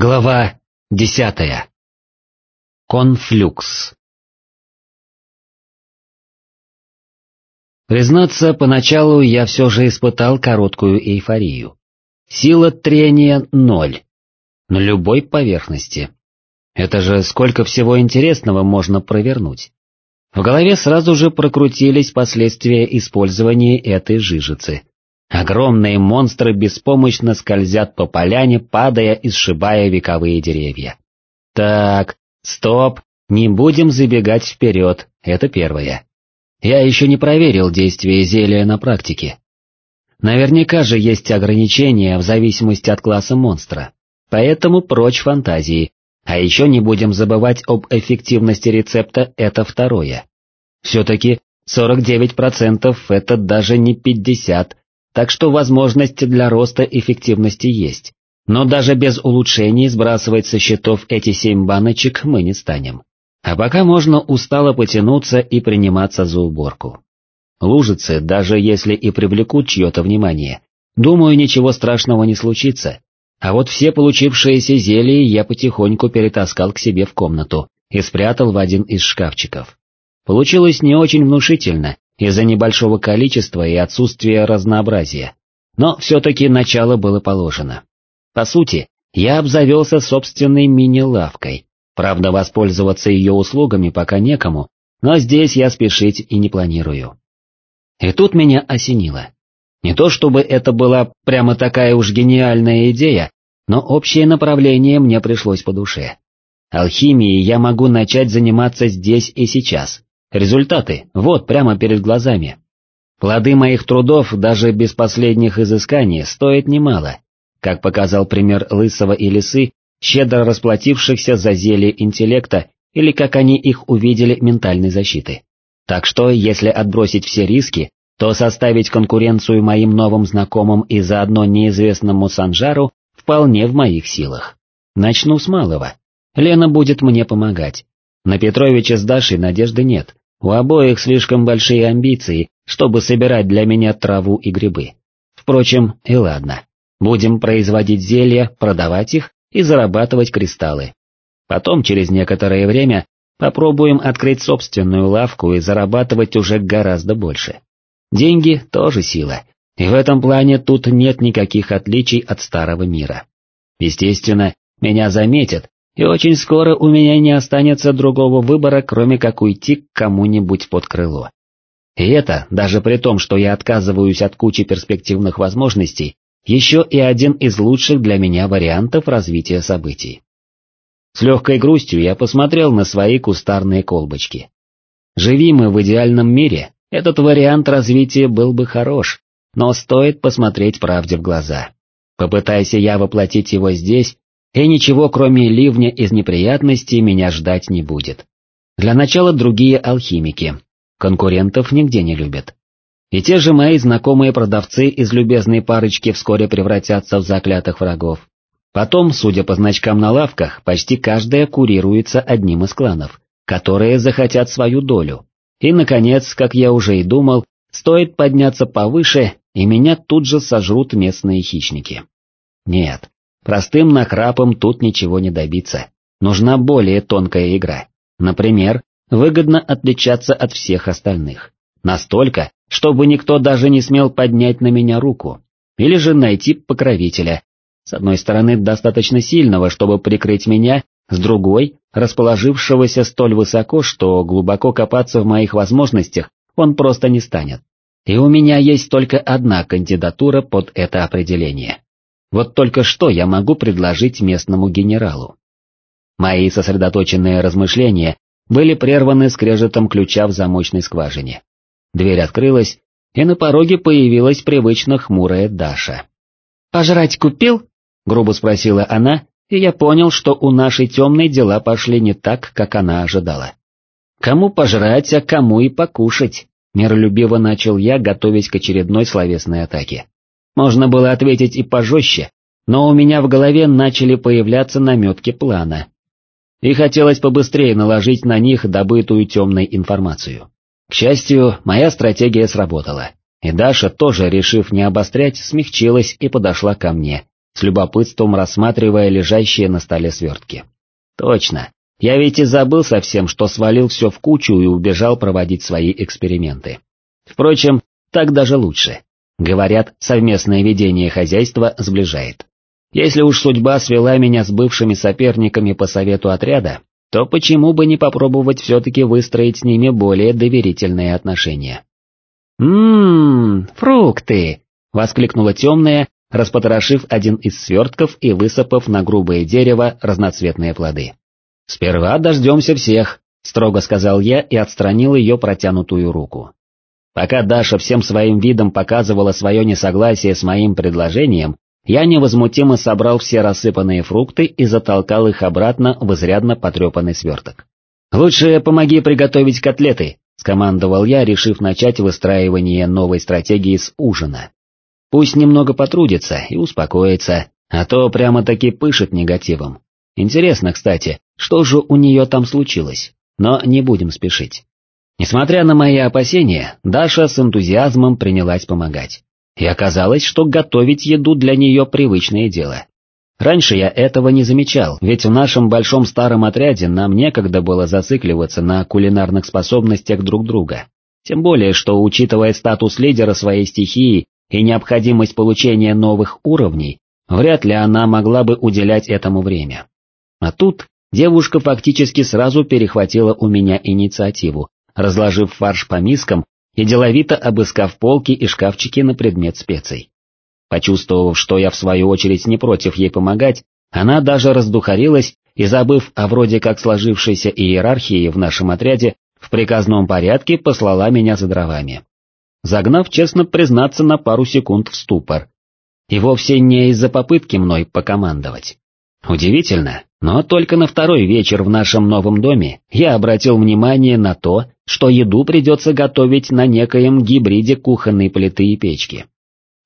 Глава десятая. Конфлюкс. Признаться, поначалу я все же испытал короткую эйфорию. Сила трения ноль. На любой поверхности. Это же сколько всего интересного можно провернуть. В голове сразу же прокрутились последствия использования этой жижицы. Огромные монстры беспомощно скользят по поляне, падая и сшибая вековые деревья. Так, стоп, не будем забегать вперед, это первое. Я еще не проверил действие зелья на практике. Наверняка же есть ограничения в зависимости от класса монстра, поэтому прочь фантазии, а еще не будем забывать об эффективности рецепта, это второе. Все-таки 49% это даже не 50, так что возможности для роста эффективности есть. Но даже без улучшений сбрасывать со счетов эти семь баночек мы не станем. А пока можно устало потянуться и приниматься за уборку. Лужицы, даже если и привлекут чье-то внимание, думаю, ничего страшного не случится. А вот все получившиеся зелья я потихоньку перетаскал к себе в комнату и спрятал в один из шкафчиков. Получилось не очень внушительно, из-за небольшого количества и отсутствия разнообразия. Но все-таки начало было положено. По сути, я обзавелся собственной мини-лавкой, правда воспользоваться ее услугами пока некому, но здесь я спешить и не планирую. И тут меня осенило. Не то чтобы это была прямо такая уж гениальная идея, но общее направление мне пришлось по душе. Алхимией я могу начать заниматься здесь и сейчас, Результаты вот прямо перед глазами. Плоды моих трудов даже без последних изысканий стоят немало, как показал пример Лысого и Лисы, щедро расплатившихся за зелье интеллекта или как они их увидели ментальной защиты. Так что, если отбросить все риски, то составить конкуренцию моим новым знакомым и заодно неизвестному Санжару вполне в моих силах. Начну с малого. Лена будет мне помогать. На Петровича с Дашей надежды нет, у обоих слишком большие амбиции, чтобы собирать для меня траву и грибы. Впрочем, и ладно. Будем производить зелья, продавать их и зарабатывать кристаллы. Потом, через некоторое время, попробуем открыть собственную лавку и зарабатывать уже гораздо больше. Деньги тоже сила, и в этом плане тут нет никаких отличий от старого мира. Естественно, меня заметят, и очень скоро у меня не останется другого выбора, кроме как уйти к кому-нибудь под крыло. И это, даже при том, что я отказываюсь от кучи перспективных возможностей, еще и один из лучших для меня вариантов развития событий. С легкой грустью я посмотрел на свои кустарные колбочки. Живи мы в идеальном мире, этот вариант развития был бы хорош, но стоит посмотреть правде в глаза. Попытайся я воплотить его здесь, и ничего кроме ливня из неприятностей меня ждать не будет. Для начала другие алхимики, конкурентов нигде не любят. И те же мои знакомые продавцы из любезной парочки вскоре превратятся в заклятых врагов. Потом, судя по значкам на лавках, почти каждая курируется одним из кланов, которые захотят свою долю. И, наконец, как я уже и думал, стоит подняться повыше, и меня тут же сожрут местные хищники. Нет, Простым нахрапом тут ничего не добиться. Нужна более тонкая игра. Например, выгодно отличаться от всех остальных. Настолько, чтобы никто даже не смел поднять на меня руку. Или же найти покровителя. С одной стороны, достаточно сильного, чтобы прикрыть меня, с другой, расположившегося столь высоко, что глубоко копаться в моих возможностях он просто не станет. И у меня есть только одна кандидатура под это определение. Вот только что я могу предложить местному генералу? Мои сосредоточенные размышления были прерваны скрежетом ключа в замочной скважине. Дверь открылась, и на пороге появилась привычно хмурая Даша. «Пожрать купил?» — грубо спросила она, и я понял, что у нашей темной дела пошли не так, как она ожидала. «Кому пожрать, а кому и покушать?» — миролюбиво начал я готовить к очередной словесной атаке. Можно было ответить и пожестче, но у меня в голове начали появляться наметки плана. И хотелось побыстрее наложить на них добытую темной информацию. К счастью, моя стратегия сработала, и Даша, тоже решив не обострять, смягчилась и подошла ко мне, с любопытством рассматривая лежащие на столе свертки. Точно, я ведь и забыл совсем, что свалил все в кучу и убежал проводить свои эксперименты. Впрочем, так даже лучше. Говорят, совместное ведение хозяйства сближает. Если уж судьба свела меня с бывшими соперниками по совету отряда, то почему бы не попробовать все-таки выстроить с ними более доверительные отношения? «Ммм, фрукты!» — воскликнула темная, распотрошив один из свертков и высыпав на грубое дерево разноцветные плоды. «Сперва дождемся всех», — строго сказал я и отстранил ее протянутую руку. Пока Даша всем своим видом показывала свое несогласие с моим предложением, я невозмутимо собрал все рассыпанные фрукты и затолкал их обратно в изрядно потрепанный сверток. «Лучше помоги приготовить котлеты», — скомандовал я, решив начать выстраивание новой стратегии с ужина. Пусть немного потрудится и успокоится, а то прямо-таки пышет негативом. Интересно, кстати, что же у нее там случилось, но не будем спешить. Несмотря на мои опасения, Даша с энтузиазмом принялась помогать. И оказалось, что готовить еду для нее привычное дело. Раньше я этого не замечал, ведь в нашем большом старом отряде нам некогда было зацикливаться на кулинарных способностях друг друга. Тем более, что учитывая статус лидера своей стихии и необходимость получения новых уровней, вряд ли она могла бы уделять этому время. А тут девушка фактически сразу перехватила у меня инициативу, разложив фарш по мискам и деловито обыскав полки и шкафчики на предмет специй. Почувствовав, что я в свою очередь не против ей помогать, она даже раздухарилась и, забыв о вроде как сложившейся иерархии в нашем отряде, в приказном порядке послала меня за дровами. Загнав, честно признаться, на пару секунд в ступор. И вовсе не из-за попытки мной покомандовать. Удивительно, но только на второй вечер в нашем новом доме я обратил внимание на то, что еду придется готовить на некоем гибриде кухонной плиты и печки.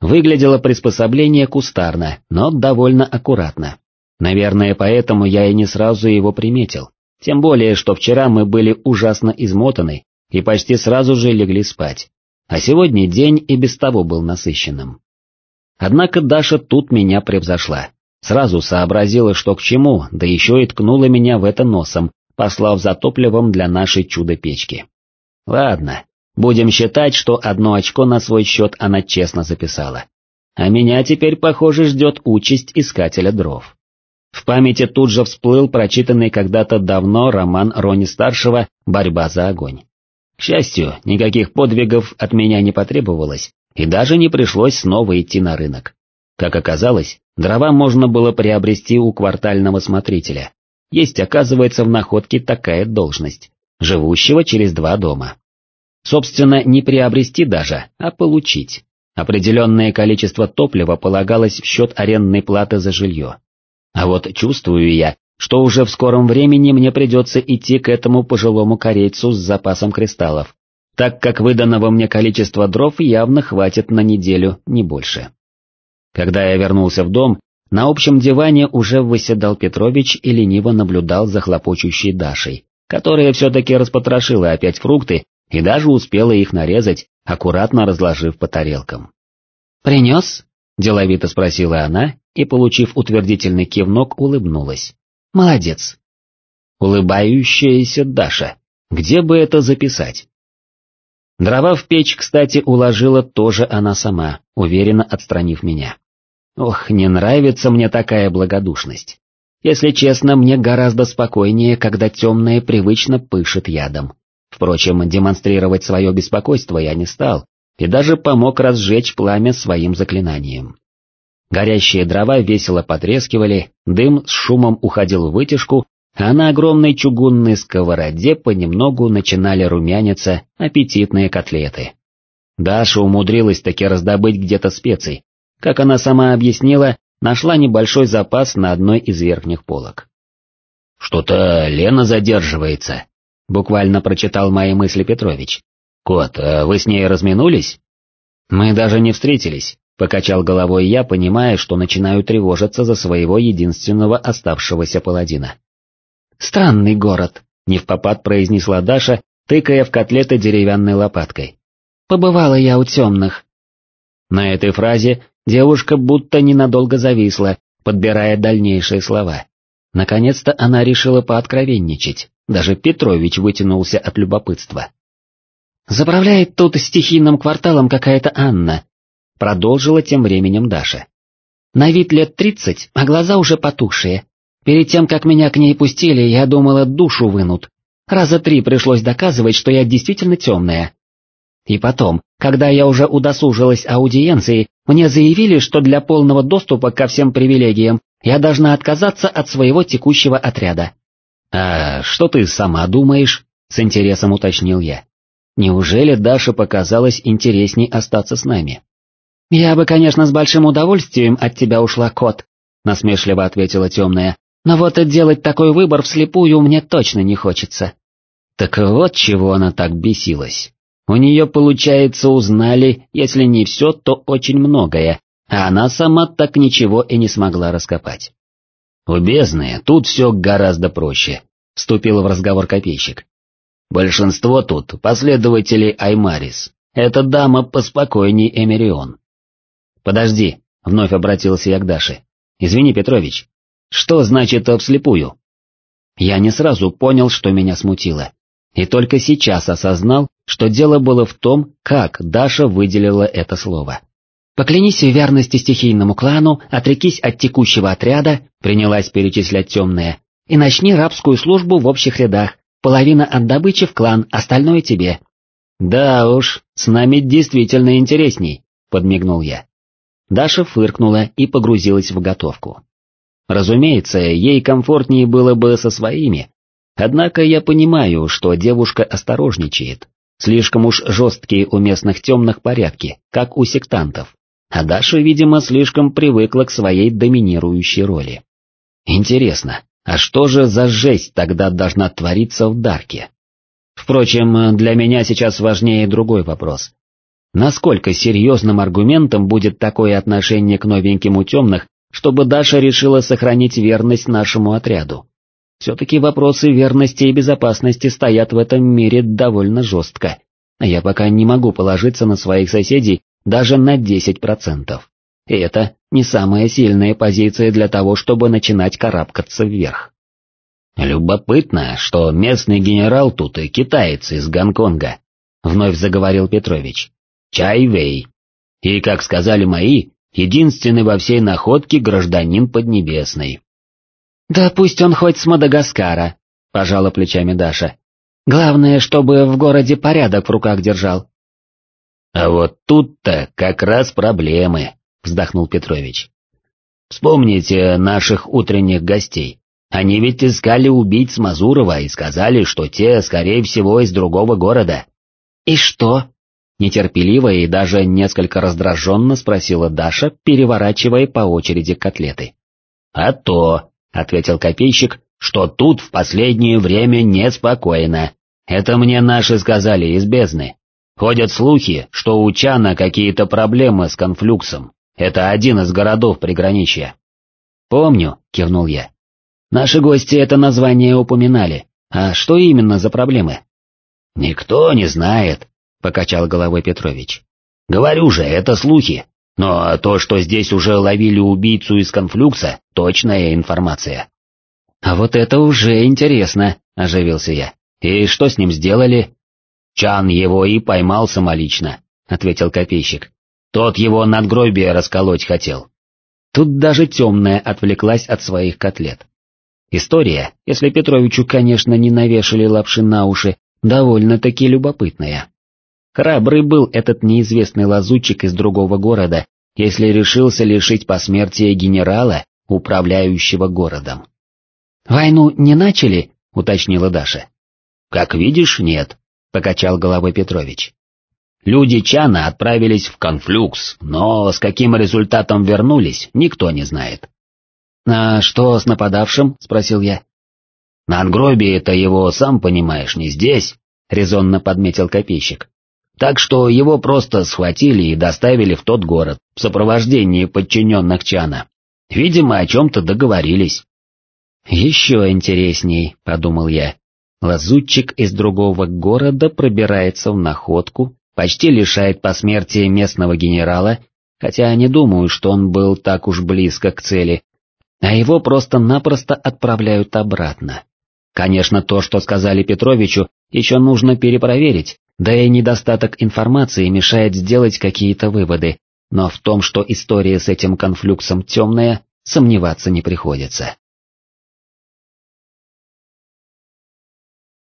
Выглядело приспособление кустарно, но довольно аккуратно. Наверное, поэтому я и не сразу его приметил, тем более, что вчера мы были ужасно измотаны и почти сразу же легли спать, а сегодня день и без того был насыщенным. Однако Даша тут меня превзошла. Сразу сообразила, что к чему, да еще и ткнула меня в это носом, послав за топливом для нашей чудо-печки. Ладно, будем считать, что одно очко на свой счет она честно записала. А меня теперь, похоже, ждет участь искателя дров. В памяти тут же всплыл прочитанный когда-то давно роман Рони-старшего «Борьба за огонь». К счастью, никаких подвигов от меня не потребовалось, и даже не пришлось снова идти на рынок. Как оказалось, дрова можно было приобрести у квартального смотрителя. Есть, оказывается, в находке такая должность, живущего через два дома. Собственно, не приобрести даже, а получить. Определенное количество топлива полагалось в счет арендной платы за жилье. А вот чувствую я, что уже в скором времени мне придется идти к этому пожилому корейцу с запасом кристаллов, так как выданного мне количества дров явно хватит на неделю, не больше. Когда я вернулся в дом, на общем диване уже выседал Петрович и лениво наблюдал за хлопочущей Дашей, которая все-таки распотрошила опять фрукты и даже успела их нарезать, аккуратно разложив по тарелкам. «Принес?» — деловито спросила она и, получив утвердительный кивнок, улыбнулась. «Молодец!» Улыбающаяся Даша. Где бы это записать? Дрова в печь, кстати, уложила тоже она сама, уверенно отстранив меня. Ох, не нравится мне такая благодушность. Если честно, мне гораздо спокойнее, когда темное привычно пышет ядом. Впрочем, демонстрировать свое беспокойство я не стал, и даже помог разжечь пламя своим заклинанием. Горящие дрова весело потрескивали, дым с шумом уходил в вытяжку, а на огромной чугунной сковороде понемногу начинали румяниться аппетитные котлеты. Даша умудрилась таки раздобыть где-то специй, как она сама объяснила, нашла небольшой запас на одной из верхних полок. «Что-то Лена задерживается», — буквально прочитал мои мысли Петрович. «Кот, а вы с ней разминулись?» «Мы даже не встретились», — покачал головой я, понимая, что начинаю тревожиться за своего единственного оставшегося паладина. «Странный город», — невпопад произнесла Даша, тыкая в котлеты деревянной лопаткой. «Побывала я у темных». На этой фразе Девушка будто ненадолго зависла, подбирая дальнейшие слова. Наконец-то она решила пооткровенничать, даже Петрович вытянулся от любопытства. «Заправляет тут стихийным кварталом какая-то Анна», продолжила тем временем Даша. «На вид лет тридцать, а глаза уже потухшие. Перед тем, как меня к ней пустили, я думала, душу вынут. Раза три пришлось доказывать, что я действительно темная. И потом, когда я уже удосужилась аудиенции, мне заявили, что для полного доступа ко всем привилегиям я должна отказаться от своего текущего отряда. «А что ты сама думаешь?» — с интересом уточнил я. «Неужели Даша показалось интересней остаться с нами?» «Я бы, конечно, с большим удовольствием от тебя ушла, кот», — насмешливо ответила темная, «но вот и делать такой выбор вслепую мне точно не хочется». Так вот чего она так бесилась. У нее, получается, узнали, если не все, то очень многое, а она сама так ничего и не смогла раскопать. «У бездны тут все гораздо проще», — вступил в разговор копейщик. «Большинство тут последователи Аймарис. Эта дама поспокойней Эмерион». «Подожди», — вновь обратился я к Даше. «Извини, Петрович, что значит вслепую?» Я не сразу понял, что меня смутило, и только сейчас осознал, что дело было в том, как Даша выделила это слово. Поклянись в верности стихийному клану, отрекись от текущего отряда, принялась перечислять темная, и начни рабскую службу в общих рядах, половина от добычи в клан, остальное тебе. Да уж, с нами действительно интересней, подмигнул я. Даша фыркнула и погрузилась в готовку. Разумеется, ей комфортнее было бы со своими, однако я понимаю, что девушка осторожничает. Слишком уж жесткие у местных темных порядки, как у сектантов а Даша, видимо, слишком привыкла к своей доминирующей роли. Интересно, а что же за жесть тогда должна твориться в Дарке? Впрочем, для меня сейчас важнее другой вопрос. Насколько серьезным аргументом будет такое отношение к новеньким у темных, чтобы Даша решила сохранить верность нашему отряду? Все-таки вопросы верности и безопасности стоят в этом мире довольно жестко, а я пока не могу положиться на своих соседей даже на 10%. И это не самая сильная позиция для того, чтобы начинать карабкаться вверх. «Любопытно, что местный генерал тут и китаец из Гонконга», — вновь заговорил Петрович. «Чай Вэй. И, как сказали мои, единственный во всей находке гражданин Поднебесный». «Да пусть он хоть с Мадагаскара», — пожала плечами Даша. «Главное, чтобы в городе порядок в руках держал. «А вот тут-то как раз проблемы», — вздохнул Петрович. «Вспомните наших утренних гостей. Они ведь искали убийц Мазурова и сказали, что те, скорее всего, из другого города». «И что?» — нетерпеливо и даже несколько раздраженно спросила Даша, переворачивая по очереди котлеты. «А то», — ответил копейщик, — «что тут в последнее время неспокойно. Это мне наши сказали из бездны». Ходят слухи, что у Чана какие-то проблемы с конфлюксом. Это один из городов приграничья. «Помню», — кивнул я. «Наши гости это название упоминали. А что именно за проблемы?» «Никто не знает», — покачал головой Петрович. «Говорю же, это слухи. Но то, что здесь уже ловили убийцу из конфлюкса, точная информация». «А вот это уже интересно», — оживился я. «И что с ним сделали?» Чан его и поймал самолично, ответил копейщик. Тот его надгробие расколоть хотел. Тут даже темная отвлеклась от своих котлет. История, если Петровичу, конечно, не навешали лапши на уши, довольно-таки любопытная. Храбрый был этот неизвестный лазутчик из другого города, если решился лишить посмертия генерала, управляющего городом. «Войну не начали?» — уточнила Даша. «Как видишь, нет. — покачал головой Петрович. Люди Чана отправились в конфлюкс, но с каким результатом вернулись, никто не знает. «А что с нападавшим?» — спросил я. «Надгробие-то его, сам понимаешь, не здесь», — резонно подметил копейщик. «Так что его просто схватили и доставили в тот город, в сопровождении подчиненных Чана. Видимо, о чем-то договорились». «Еще интересней», — подумал я. Лазутчик из другого города пробирается в находку, почти лишает посмертия местного генерала, хотя не думаю, что он был так уж близко к цели, а его просто-напросто отправляют обратно. Конечно, то, что сказали Петровичу, еще нужно перепроверить, да и недостаток информации мешает сделать какие-то выводы, но в том, что история с этим конфлюксом темная, сомневаться не приходится.